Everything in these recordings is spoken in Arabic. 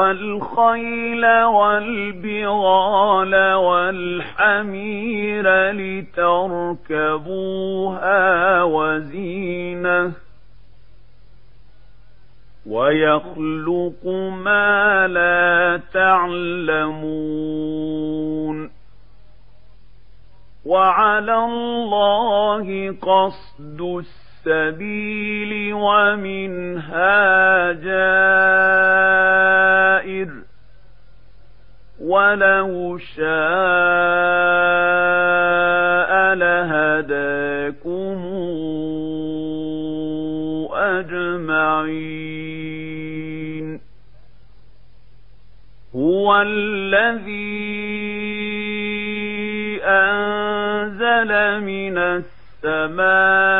والخيل والبغال والحمير لتركبوها وزينة ويخلق ما لا تعلمون وعلى الله قصد السبيل ومنها ولو شاء لهداكم أجمعين. هو الذي أنزل من السماء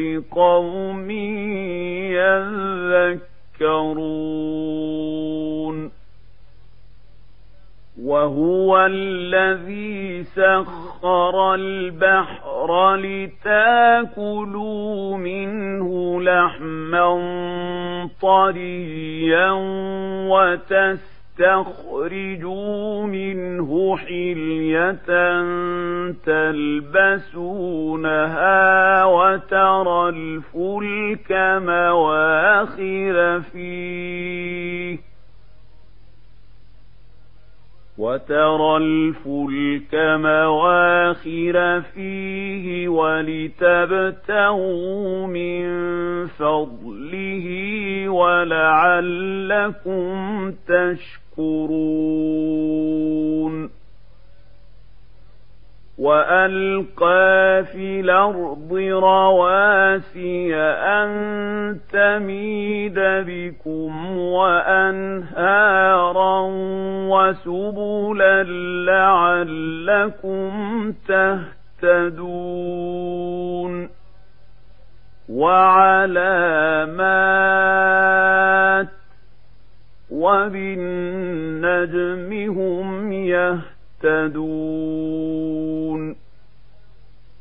لقوم يذكرون وهو الذي سخر البحر لتاكلوا منه لحما طريا وتس تخرجوا منه حلية تلبسونها وترى الفلك مواخر فيه وترى الفلك مواخر فيه ولتبتغوا من فضله ولعلكم تشكرون وألقى في الأرض رواسي أن تميد بكم وأنهارا وسبلا لعلكم تهتدون. وعلامات وبالنجم هم يهتدون